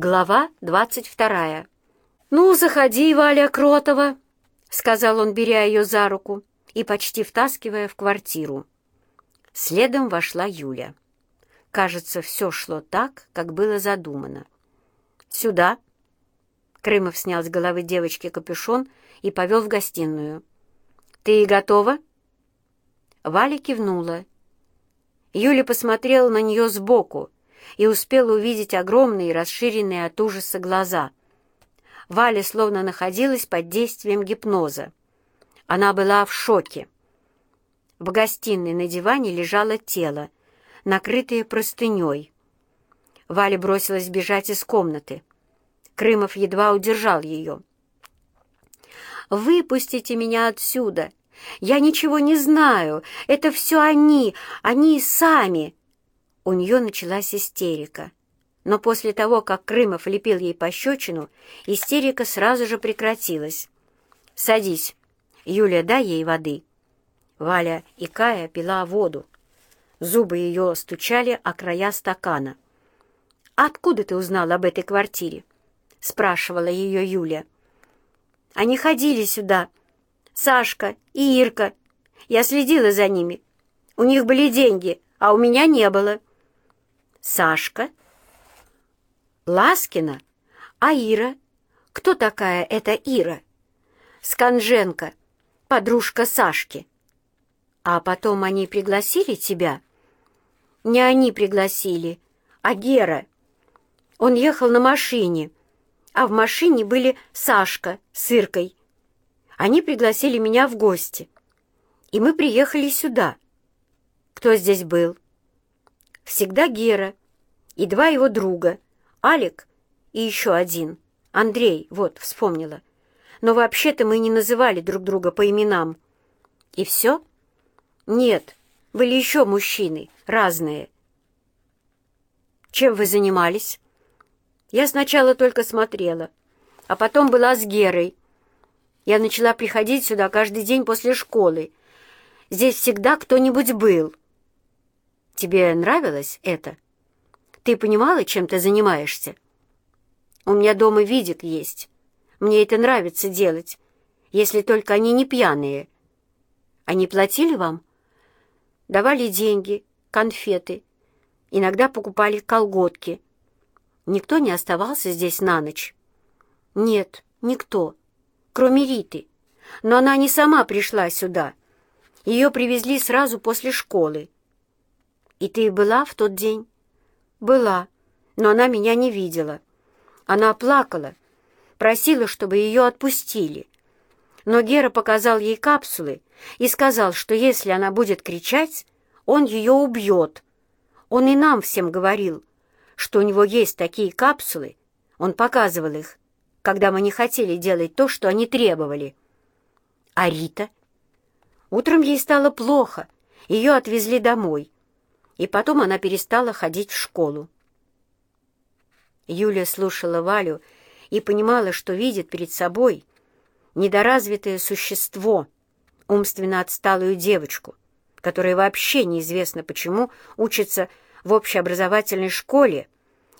Глава двадцать вторая. «Ну, заходи, Валя Кротова», — сказал он, беря ее за руку и почти втаскивая в квартиру. Следом вошла Юля. Кажется, все шло так, как было задумано. «Сюда». Крымов снял с головы девочки капюшон и повел в гостиную. «Ты готова?» Валя кивнула. Юля посмотрела на нее сбоку, и успела увидеть огромные, расширенные от ужаса глаза. Валя словно находилась под действием гипноза. Она была в шоке. В гостиной на диване лежало тело, накрытое простыней. Валя бросилась бежать из комнаты. Крымов едва удержал ее. «Выпустите меня отсюда! Я ничего не знаю! Это все они! Они сами!» У нее началась истерика. Но после того, как Крымов лепил ей пощечину, истерика сразу же прекратилась. «Садись. Юля, дай ей воды». Валя и Кая пила воду. Зубы ее стучали о края стакана. «Откуда ты узнала об этой квартире?» — спрашивала ее Юля. «Они ходили сюда. Сашка и Ирка. Я следила за ними. У них были деньги, а у меня не было». Сашка? Ласкина? А Ира? Кто такая эта Ира? Сканженко, подружка Сашки. А потом они пригласили тебя? Не они пригласили, а Гера. Он ехал на машине, а в машине были Сашка с Иркой. Они пригласили меня в гости. И мы приехали сюда. Кто здесь был? Всегда Гера и два его друга, Алик и еще один, Андрей, вот, вспомнила. Но вообще-то мы не называли друг друга по именам. И все? Нет, были еще мужчины, разные. Чем вы занимались? Я сначала только смотрела, а потом была с Герой. Я начала приходить сюда каждый день после школы. Здесь всегда кто-нибудь был. Тебе нравилось это?» Ты понимала, чем ты занимаешься? У меня дома видик есть. Мне это нравится делать, если только они не пьяные. Они платили вам? Давали деньги, конфеты. Иногда покупали колготки. Никто не оставался здесь на ночь? Нет, никто, кроме Риты. Но она не сама пришла сюда. Ее привезли сразу после школы. И ты была в тот день? «Была, но она меня не видела. Она плакала, просила, чтобы ее отпустили. Но Гера показал ей капсулы и сказал, что если она будет кричать, он ее убьет. Он и нам всем говорил, что у него есть такие капсулы, он показывал их, когда мы не хотели делать то, что они требовали. А Рита? Утром ей стало плохо, ее отвезли домой и потом она перестала ходить в школу. Юля слушала Валю и понимала, что видит перед собой недоразвитое существо, умственно отсталую девочку, которая вообще неизвестно почему учится в общеобразовательной школе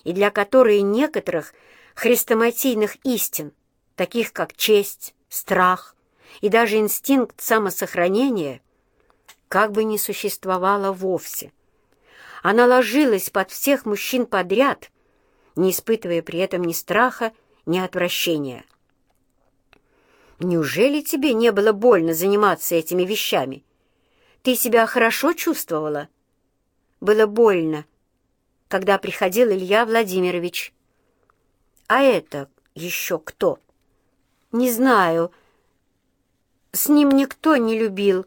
и для которой некоторых хрестоматийных истин, таких как честь, страх и даже инстинкт самосохранения, как бы не существовало вовсе. Она ложилась под всех мужчин подряд, не испытывая при этом ни страха, ни отвращения. «Неужели тебе не было больно заниматься этими вещами? Ты себя хорошо чувствовала?» «Было больно, когда приходил Илья Владимирович». «А это еще кто?» «Не знаю. С ним никто не любил».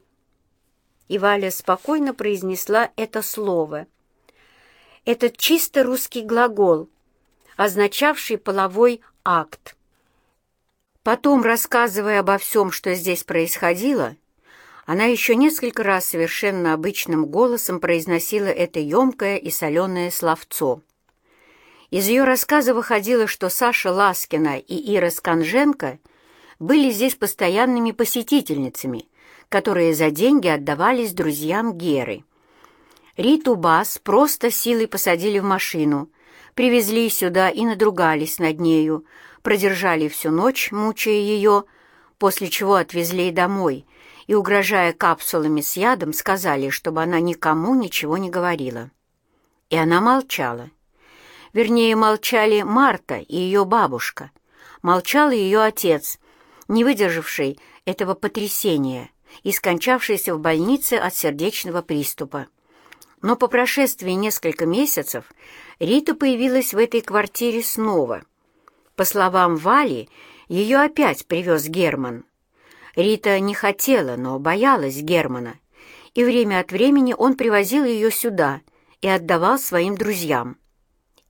И Валя спокойно произнесла это слово — это чисто русский глагол, означавший половой акт. Потом, рассказывая обо всем, что здесь происходило, она еще несколько раз совершенно обычным голосом произносила это емкое и соленое словцо. Из ее рассказа выходило, что Саша Ласкина и Ира Сканженко были здесь постоянными посетительницами, которые за деньги отдавались друзьям Геры. Риту Бас просто силой посадили в машину, привезли сюда и надругались над нею, продержали всю ночь, мучая ее, после чего отвезли домой и, угрожая капсулами с ядом, сказали, чтобы она никому ничего не говорила. И она молчала. Вернее, молчали Марта и ее бабушка. Молчал ее отец, не выдержавший этого потрясения и скончавшийся в больнице от сердечного приступа. Но по прошествии нескольких месяцев Рита появилась в этой квартире снова. По словам Вали, ее опять привез Герман. Рита не хотела, но боялась Германа, и время от времени он привозил ее сюда и отдавал своим друзьям.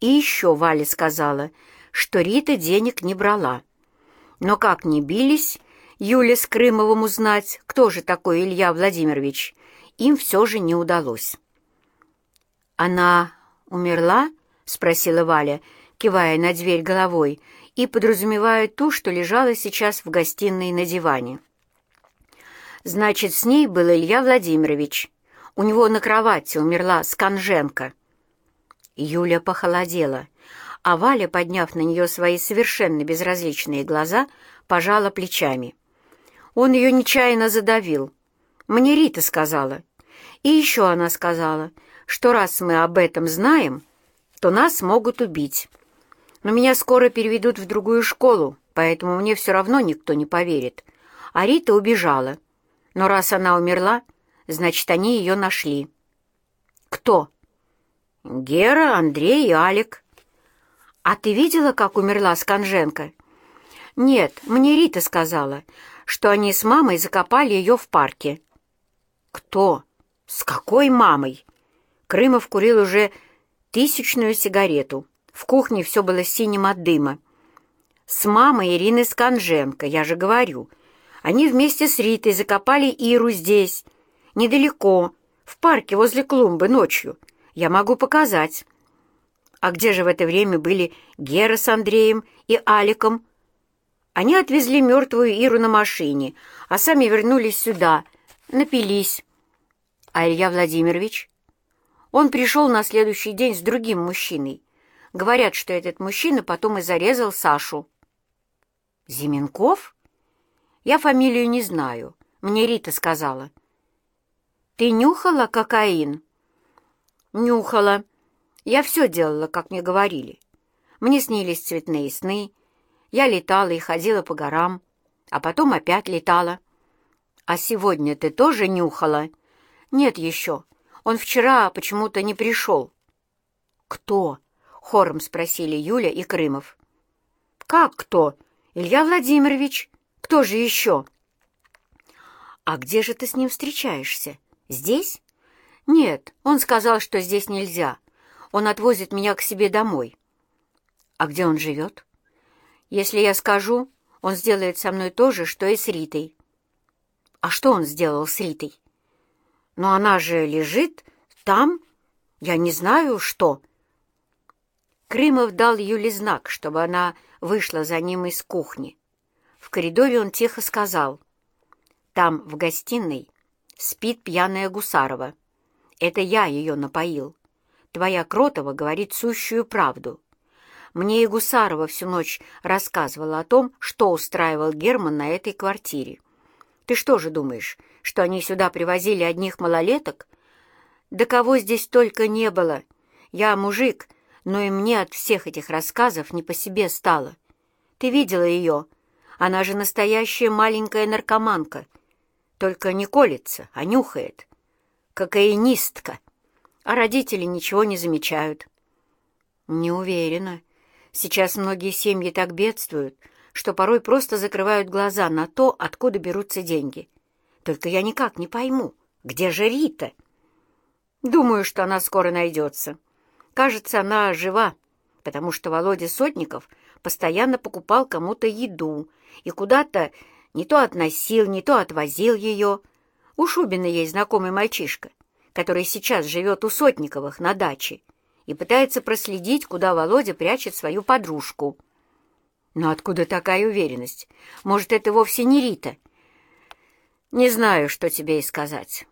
И еще Валя сказала, что Рита денег не брала. Но как ни бились, Юля с Крымовым узнать, кто же такой Илья Владимирович, им все же не удалось. «Она умерла?» — спросила Валя, кивая на дверь головой и подразумевая ту, что лежала сейчас в гостиной на диване. «Значит, с ней был Илья Владимирович. У него на кровати умерла Сканженко». Юля похолодела, а Валя, подняв на нее свои совершенно безразличные глаза, пожала плечами. Он ее нечаянно задавил. Мне Рита сказала. И еще она сказала, что раз мы об этом знаем, то нас могут убить. Но меня скоро переведут в другую школу, поэтому мне все равно никто не поверит. А Рита убежала. Но раз она умерла, значит, они ее нашли. Кто? Гера, Андрей и Алик. А ты видела, как умерла Сканженко? Нет, мне Рита сказала, что они с мамой закопали ее в парке. Кто? С какой мамой? Крымов курил уже тысячную сигарету. В кухне все было синим от дыма. С мамой Ирины Сканженко, я же говорю. Они вместе с Ритой закопали Иру здесь, недалеко, в парке возле клумбы ночью. Я могу показать. А где же в это время были Гера с Андреем и Аликом? Они отвезли мертвую Иру на машине, а сами вернулись сюда, напились. А Илья Владимирович? Он пришел на следующий день с другим мужчиной. Говорят, что этот мужчина потом и зарезал Сашу. Зименков? Я фамилию не знаю. Мне Рита сказала. Ты нюхала кокаин? Нюхала. Я все делала, как мне говорили. Мне снились цветные сны. Я летала и ходила по горам, а потом опять летала. А сегодня ты тоже нюхала? Нет еще. Он вчера почему-то не пришел». «Кто?» — хором спросили Юля и Крымов. «Как кто? Илья Владимирович. Кто же еще?» «А где же ты с ним встречаешься? Здесь?» «Нет, он сказал, что здесь нельзя. Он отвозит меня к себе домой». «А где он живет?» «Если я скажу, он сделает со мной то же, что и с Ритой». «А что он сделал с Ритой?» Но она же лежит там, я не знаю, что. Крымов дал Юле знак, чтобы она вышла за ним из кухни. В коридоре он тихо сказал, «Там, в гостиной, спит пьяная Гусарова. Это я ее напоил. Твоя Кротова говорит сущую правду. Мне и Гусарова всю ночь рассказывала о том, что устраивал Герман на этой квартире. Ты что же думаешь, что они сюда привозили одних малолеток? Да кого здесь только не было. Я мужик, но и мне от всех этих рассказов не по себе стало. Ты видела ее? Она же настоящая маленькая наркоманка. Только не колется, а нюхает. Кокаинистка. А родители ничего не замечают. Не уверена. Сейчас многие семьи так бедствуют, что порой просто закрывают глаза на то, откуда берутся деньги. Только я никак не пойму, где же Рита? Думаю, что она скоро найдется. Кажется, она жива, потому что Володя Сотников постоянно покупал кому-то еду и куда-то не то относил, не то отвозил ее. У Шубина есть знакомый мальчишка, который сейчас живет у Сотниковых на даче и пытается проследить, куда Володя прячет свою подружку. Но откуда такая уверенность? Может, это вовсе не Рита? Не знаю, что тебе и сказать.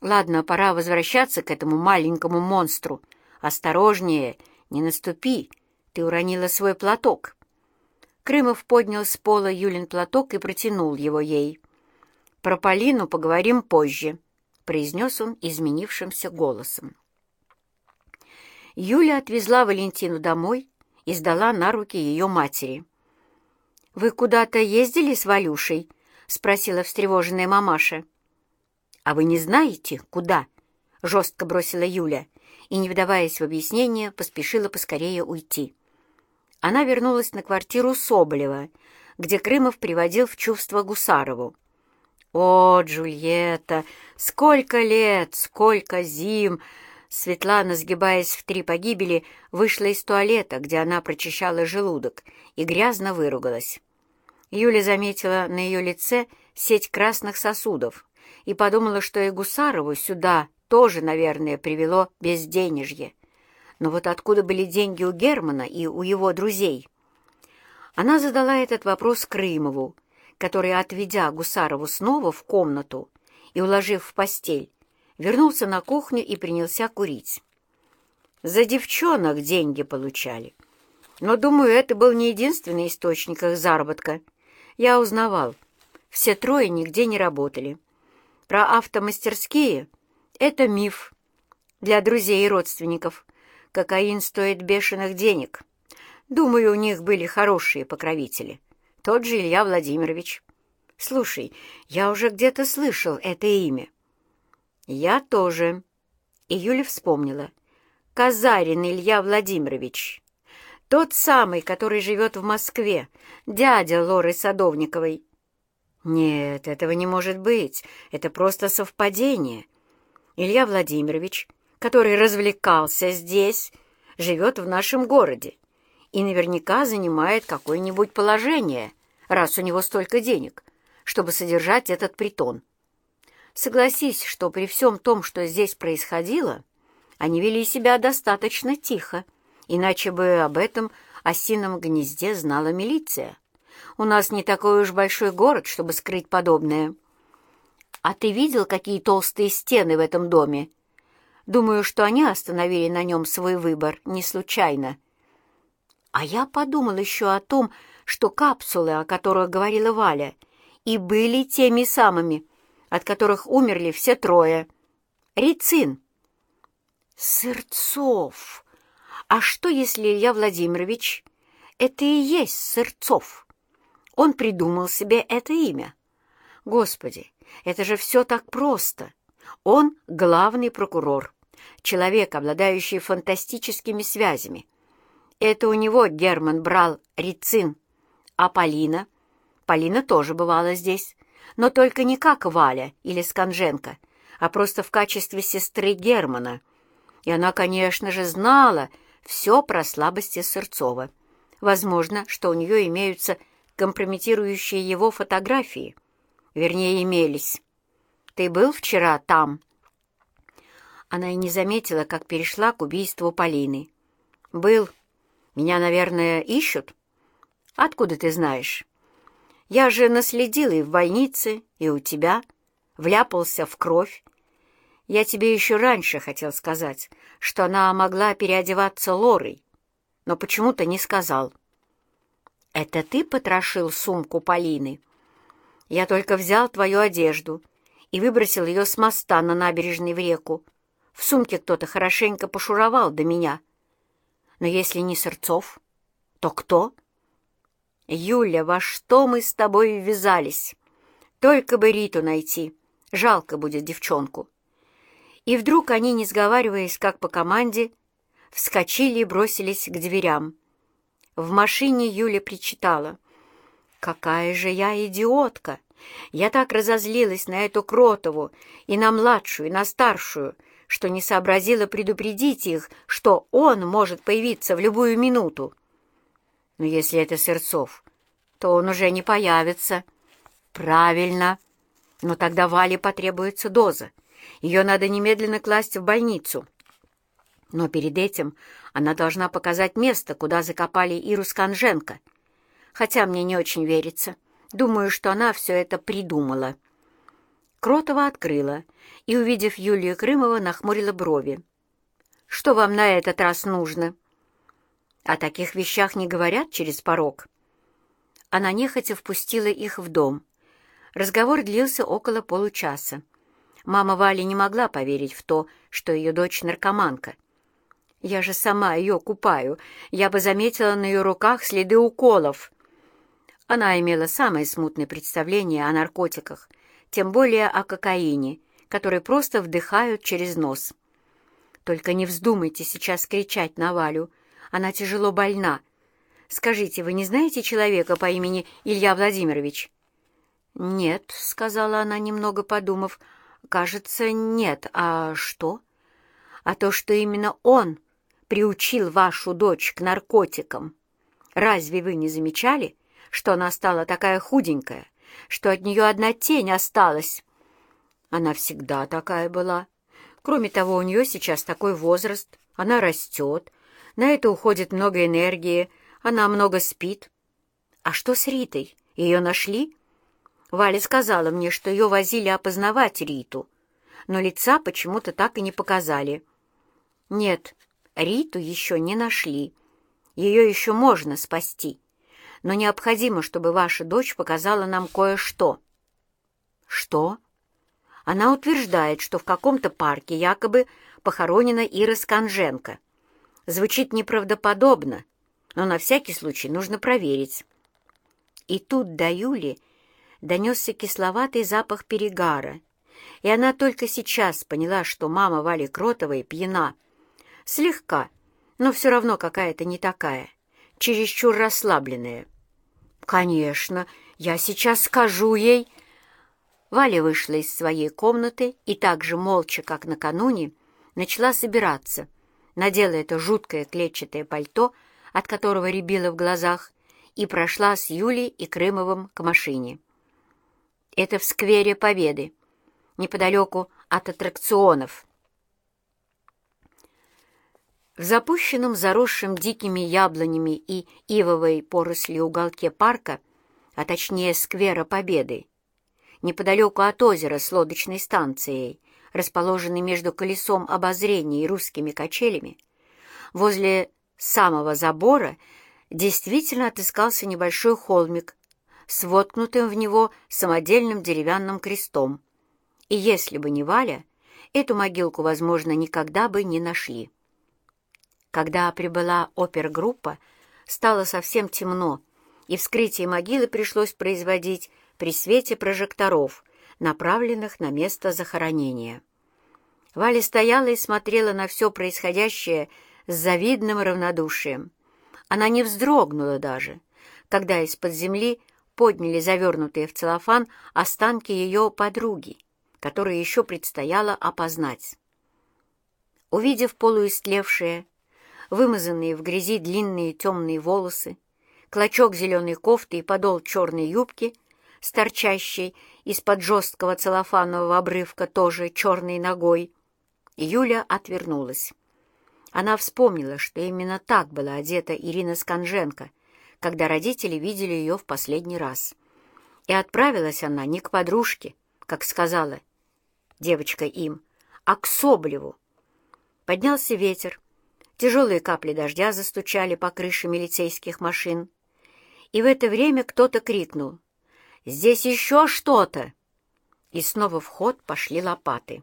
Ладно, пора возвращаться к этому маленькому монстру. Осторожнее, не наступи, ты уронила свой платок». Крымов поднял с пола Юлин платок и протянул его ей. «Про Полину поговорим позже», — произнес он изменившимся голосом. Юля отвезла Валентину домой и сдала на руки ее матери. «Вы куда-то ездили с Валюшей?» — спросила встревоженная мамаша. «А вы не знаете, куда?» — жестко бросила Юля и, не вдаваясь в объяснение, поспешила поскорее уйти. Она вернулась на квартиру Соболева, где Крымов приводил в чувство Гусарову. «О, Джульетта! Сколько лет, сколько зим!» Светлана, сгибаясь в три погибели, вышла из туалета, где она прочищала желудок, и грязно выругалась. Юля заметила на ее лице сеть красных сосудов и подумала, что и Гусарову сюда тоже, наверное, привело безденежье. Но вот откуда были деньги у Германа и у его друзей? Она задала этот вопрос Крымову, который, отведя Гусарову снова в комнату и уложив в постель, вернулся на кухню и принялся курить. За девчонок деньги получали. Но, думаю, это был не единственный источник их заработка. Я узнавал. Все трое нигде не работали. Про автомастерские — это миф для друзей и родственников. Кокаин стоит бешеных денег. Думаю, у них были хорошие покровители. Тот же Илья Владимирович. Слушай, я уже где-то слышал это имя. Я тоже. И Юля вспомнила. Казарин Илья Владимирович. Тот самый, который живет в Москве, дядя Лоры Садовниковой. Нет, этого не может быть. Это просто совпадение. Илья Владимирович, который развлекался здесь, живет в нашем городе и наверняка занимает какое-нибудь положение, раз у него столько денег, чтобы содержать этот притон. Согласись, что при всем том, что здесь происходило, они вели себя достаточно тихо, иначе бы об этом осином гнезде знала милиция. У нас не такой уж большой город, чтобы скрыть подобное. А ты видел, какие толстые стены в этом доме? Думаю, что они остановили на нем свой выбор не случайно. А я подумал еще о том, что капсулы, о которых говорила Валя, и были теми самыми, от которых умерли все трое. Рицин. Сырцов. А что, если Илья Владимирович — это и есть Сырцов? Он придумал себе это имя. Господи, это же все так просто. Он главный прокурор, человек, обладающий фантастическими связями. Это у него Герман брал рицин. А Полина? Полина тоже бывала здесь, но только не как Валя или Сканженко, а просто в качестве сестры Германа. И она, конечно же, знала, все про слабости Сырцова. Возможно, что у нее имеются компрометирующие его фотографии. Вернее, имелись. Ты был вчера там?» Она и не заметила, как перешла к убийству Полины. «Был. Меня, наверное, ищут?» «Откуда ты знаешь?» «Я же наследил и в больнице, и у тебя. Вляпался в кровь. Я тебе еще раньше хотел сказать, что она могла переодеваться Лорой, но почему-то не сказал. «Это ты потрошил сумку Полины?» «Я только взял твою одежду и выбросил ее с моста на набережной в реку. В сумке кто-то хорошенько пошуровал до меня. Но если не Сырцов, то кто?» «Юля, во что мы с тобой ввязались? Только бы Риту найти. Жалко будет девчонку». И вдруг они, не сговариваясь, как по команде, вскочили и бросились к дверям. В машине Юля причитала. «Какая же я идиотка! Я так разозлилась на эту Кротову и на младшую, и на старшую, что не сообразила предупредить их, что он может появиться в любую минуту. Но если это Сырцов, то он уже не появится. Правильно. Но тогда Вале потребуется доза. Ее надо немедленно класть в больницу. Но перед этим она должна показать место, куда закопали Иру Сканженко. Хотя мне не очень верится. Думаю, что она все это придумала. Кротова открыла и, увидев Юлию Крымова, нахмурила брови. «Что вам на этот раз нужно?» О таких вещах не говорят через порог. Она нехотя впустила их в дом. Разговор длился около получаса. Мама Вали не могла поверить в то, что ее дочь наркоманка. «Я же сама ее купаю. Я бы заметила на ее руках следы уколов». Она имела самое смутное представление о наркотиках, тем более о кокаине, который просто вдыхают через нос. «Только не вздумайте сейчас кричать на Валю. Она тяжело больна. Скажите, вы не знаете человека по имени Илья Владимирович?» «Нет», — сказала она, немного подумав. «Кажется, нет. А что?» «А то, что именно он приучил вашу дочь к наркотикам. Разве вы не замечали, что она стала такая худенькая, что от нее одна тень осталась?» «Она всегда такая была. Кроме того, у нее сейчас такой возраст. Она растет, на это уходит много энергии, она много спит. А что с Ритой? Ее нашли? Валя сказала мне, что ее возили опознавать Риту, но лица почему-то так и не показали. Нет, Риту еще не нашли. Ее еще можно спасти. Но необходимо, чтобы ваша дочь показала нам кое-что. Что? Она утверждает, что в каком-то парке якобы похоронена Ира Сканженко. Звучит неправдоподобно, но на всякий случай нужно проверить. И тут до Юли донесся кисловатый запах перегара, и она только сейчас поняла, что мама Вали Кротовой пьяна. Слегка, но все равно какая-то не такая, чересчур расслабленная. «Конечно, я сейчас скажу ей...» Валя вышла из своей комнаты и так же молча, как накануне, начала собираться — надела это жуткое клетчатое пальто, от которого рябило в глазах, и прошла с Юлей и Крымовым к машине. Это в сквере Победы, неподалеку от аттракционов. В запущенном, заросшем дикими яблонями и ивовой поросли уголке парка, а точнее сквера Победы, неподалеку от озера с лодочной станцией, расположенный между колесом обозрения и русскими качелями, возле самого забора действительно отыскался небольшой холмик с воткнутым в него самодельным деревянным крестом. И если бы не Валя, эту могилку, возможно, никогда бы не нашли. Когда прибыла опергруппа, стало совсем темно, и вскрытие могилы пришлось производить при свете прожекторов, направленных на место захоронения. Валя стояла и смотрела на все происходящее с завидным равнодушием. Она не вздрогнула даже, когда из-под земли подняли завернутые в целлофан останки ее подруги, которые еще предстояло опознать. Увидев полуистлевшие, вымазанные в грязи длинные темные волосы, клочок зеленой кофты и подол черной юбки, с торчащей из-под жесткого целлофанового обрывка тоже черной ногой, Юля отвернулась. Она вспомнила, что именно так была одета Ирина Сканженко, когда родители видели ее в последний раз. И отправилась она не к подружке, как сказала девочка им, а к Соблеву. Поднялся ветер, тяжелые капли дождя застучали по крыше милицейских машин. И в это время кто-то крикнул «Здесь еще что-то!» И снова в ход пошли лопаты.